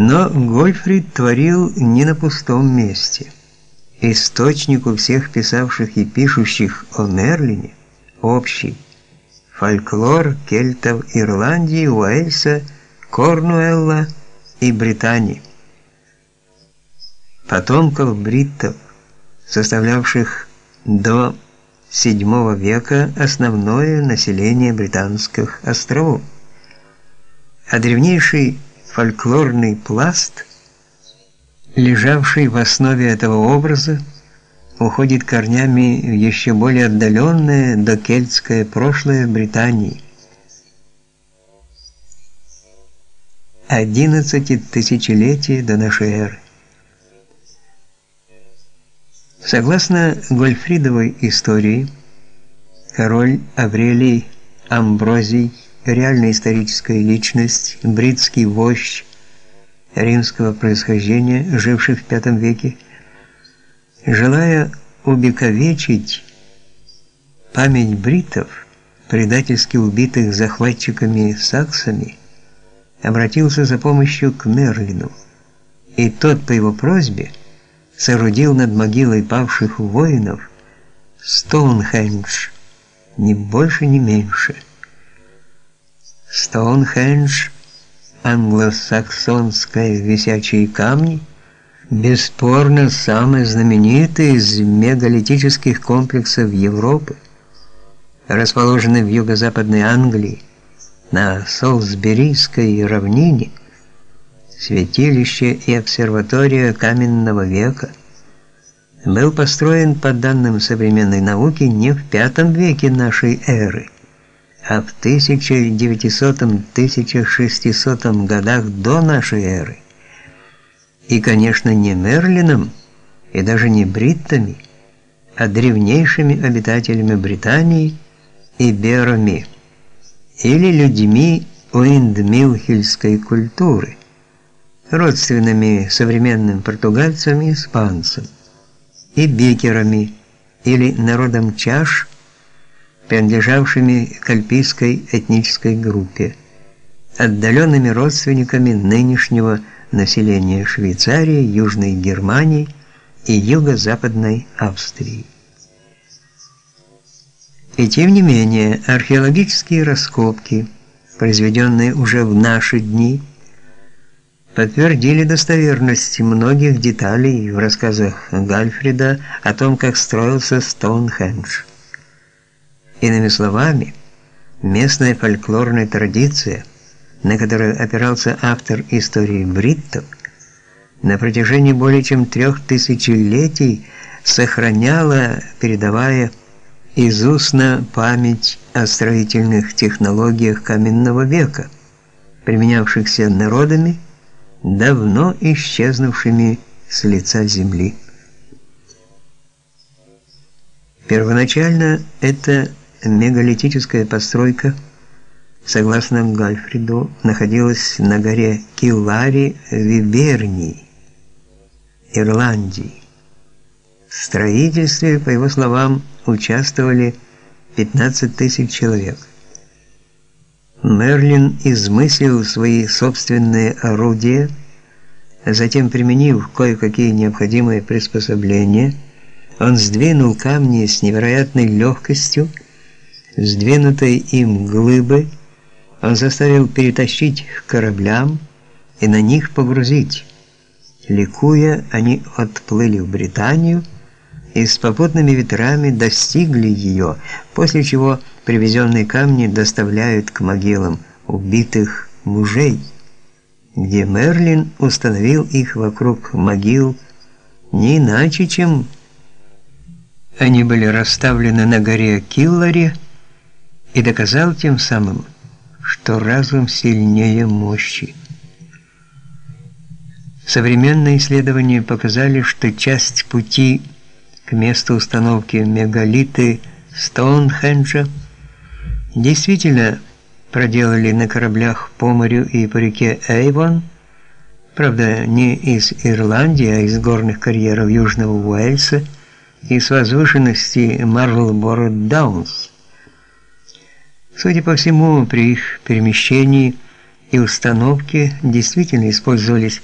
Но Гольфрид творил не на пустом месте. Источник у всех писавших и пишущих о Мерлине общий. Фольклор кельтов Ирландии, Уэльса, Корнуэлла и Британии. Потомков бриттов, составлявших до VII века основное население британских островов. А древнейший фольклорный пласт, лежавший в основе этого образа, уходит корнями в еще более отдаленное докельтское прошлое Британии. 11 тысячелетий до нашей эры. Согласно Гольфридовой истории, король Аврелий Амброзий, реальная историческая личность, бритский вождь римского происхождения, живший в V веке, желая убековечить память бритов, предательски убитых захватчиками саксами, обратился за помощью к Мерлину, и тот по его просьбе соорудил над могилой павших воинов Стоунхендж, ни больше, ни меньше. Стоунхендж англосаксонское висячие камни, бесспорно самый знаменитый из мегалитических комплексов Европы, расположенный в юго-западной Англии, на Солсберийской равнине, святилище и обсерватория каменного века, был построен по данным современной науки не в V веке нашей эры, а в 1900-1600 годах до нашей эры. И, конечно, не Мерлином и даже не бриттами, а древнейшими обитателями Британии и берами или людьми уиндмилхельской культуры родственными современным португальцам и испанцам, и бекерами или народом чаш, принадлежавшими к альпийской этнической группе, отдаленными родственниками нынешнего населения Швейцарии, Южной Германии и юго-западной Австрии. И тем не менее, археологические раскопки, произведенные уже в наши дни, подтвердили достоверность многих деталей в рассказах Гальфрида о том, как строился Стоунхендж. Иными словами, местная фольклорная традиция, на которую опирался автор истории бриттов, на протяжении более чем трех тысячелетий сохраняла, передавая из устно память о строительных технологиях каменного века, применявшихся народами, давно исчезнувшими с лица земли. Первоначально эта мегалитическая постройка, согласно Гальфриду, находилась на горе Киллари в Ибернии, Ирландии. В строительстве, по его словам, участвовали 15 тысяч человек. Мерлин измыслил свои собственные орудия, затем применив кое-какие необходимые приспособления, он сдвинул камни с невероятной легкостью, сдвинутые им глыбы, он заставил перетащить к кораблям и на них погрузить. Ликуя, они отплыли в Британию и с попутными ветрами достигли ее, после чего привезенные камни доставляют к могилам убитых мужей, где Мерлин установил их вокруг могил не иначе, чем они были расставлены на горе Киллари и доказал тем самым, что разум сильнее мощи. Современные исследования показали, что часть пути к месту установки мегалиты Стоунхенджа действительно проделали на кораблях по морю и по реке Эйвон, правда, не из Ирландии, а из горных карьеров Южного Уэльса и с возвышенности Марлборо Даунс. Судя по всему, при их перемещении и установки действительно использовались